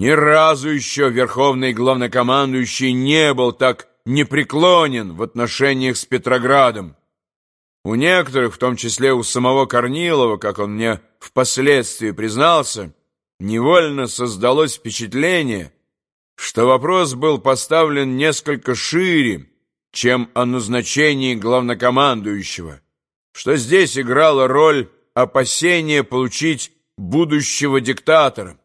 Ни разу еще верховный главнокомандующий не был так непреклонен в отношениях с Петроградом. У некоторых, в том числе у самого Корнилова, как он мне впоследствии признался, невольно создалось впечатление, что вопрос был поставлен несколько шире, чем о назначении главнокомандующего, что здесь играла роль опасения получить будущего диктатора.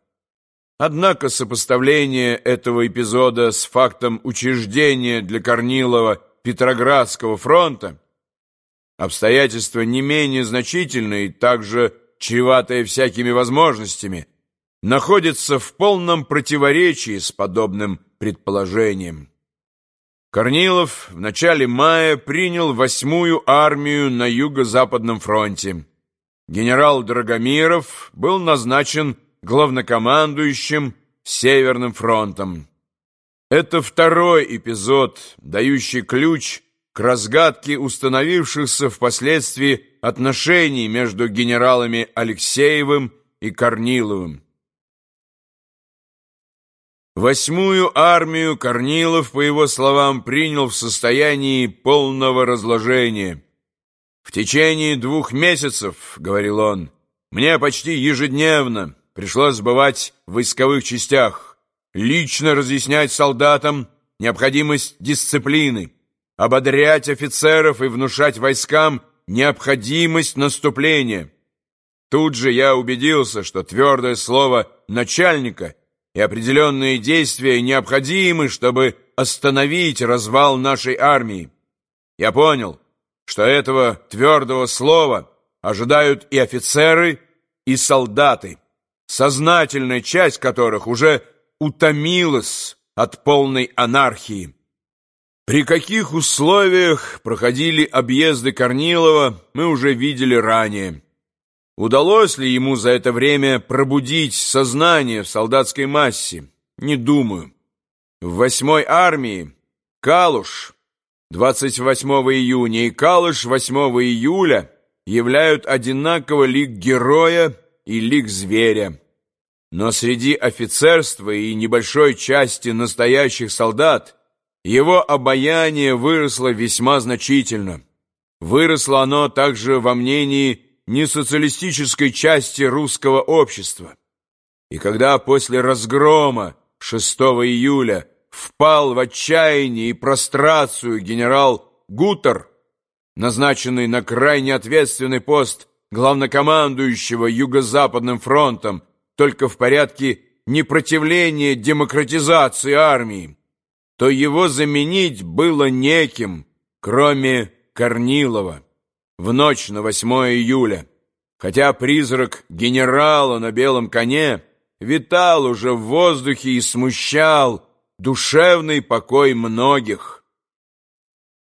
Однако сопоставление этого эпизода с фактом учреждения для Корнилова Петроградского фронта обстоятельства не менее значительные, также чреватые всякими возможностями, находится в полном противоречии с подобным предположением. Корнилов в начале мая принял восьмую армию на Юго-Западном фронте. Генерал Драгомиров был назначен главнокомандующим Северным фронтом. Это второй эпизод, дающий ключ к разгадке установившихся впоследствии отношений между генералами Алексеевым и Корниловым. Восьмую армию Корнилов, по его словам, принял в состоянии полного разложения. «В течение двух месяцев, — говорил он, — мне почти ежедневно пришлось бывать в войсковых частях, лично разъяснять солдатам необходимость дисциплины, ободрять офицеров и внушать войскам необходимость наступления. Тут же я убедился, что твердое слово начальника — и определенные действия необходимы, чтобы остановить развал нашей армии. Я понял, что этого твердого слова ожидают и офицеры, и солдаты, сознательная часть которых уже утомилась от полной анархии. При каких условиях проходили объезды Корнилова, мы уже видели ранее. Удалось ли ему за это время пробудить сознание в солдатской массе? Не думаю. В восьмой армии Калуш 28 июня и Калуш 8 июля являют одинаково лик героя и лик зверя. Но среди офицерства и небольшой части настоящих солдат его обаяние выросло весьма значительно. Выросло оно также во мнении несоциалистической части русского общества. И когда после разгрома 6 июля впал в отчаяние и прострацию генерал Гутер, назначенный на крайне ответственный пост главнокомандующего Юго-Западным фронтом только в порядке непротивления демократизации армии, то его заменить было неким, кроме Корнилова в ночь на 8 июля, хотя призрак генерала на белом коне витал уже в воздухе и смущал душевный покой многих.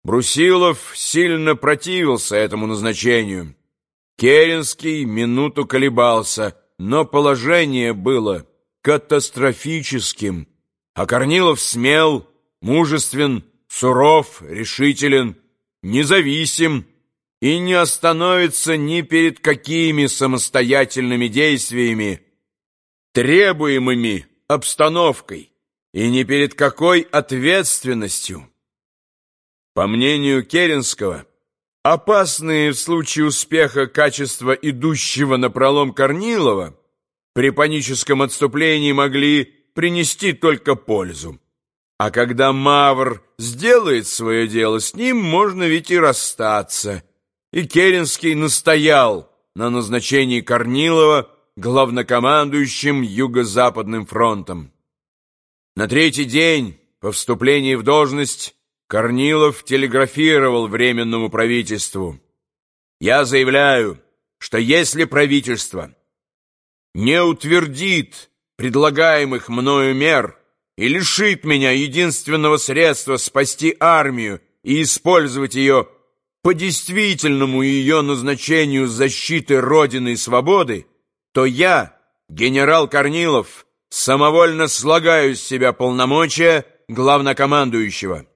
Брусилов сильно противился этому назначению. Керенский минуту колебался, но положение было катастрофическим, а Корнилов смел, мужествен, суров, решителен, независим, и не остановится ни перед какими самостоятельными действиями, требуемыми обстановкой, и ни перед какой ответственностью. По мнению Керенского, опасные в случае успеха качества идущего на пролом Корнилова при паническом отступлении могли принести только пользу. А когда Мавр сделает свое дело, с ним можно ведь и расстаться – и Керенский настоял на назначении Корнилова главнокомандующим Юго-Западным фронтом. На третий день по вступлении в должность Корнилов телеграфировал Временному правительству. «Я заявляю, что если правительство не утвердит предлагаемых мною мер и лишит меня единственного средства спасти армию и использовать ее по действительному ее назначению защиты Родины и свободы, то я, генерал Корнилов, самовольно слагаю с себя полномочия главнокомандующего.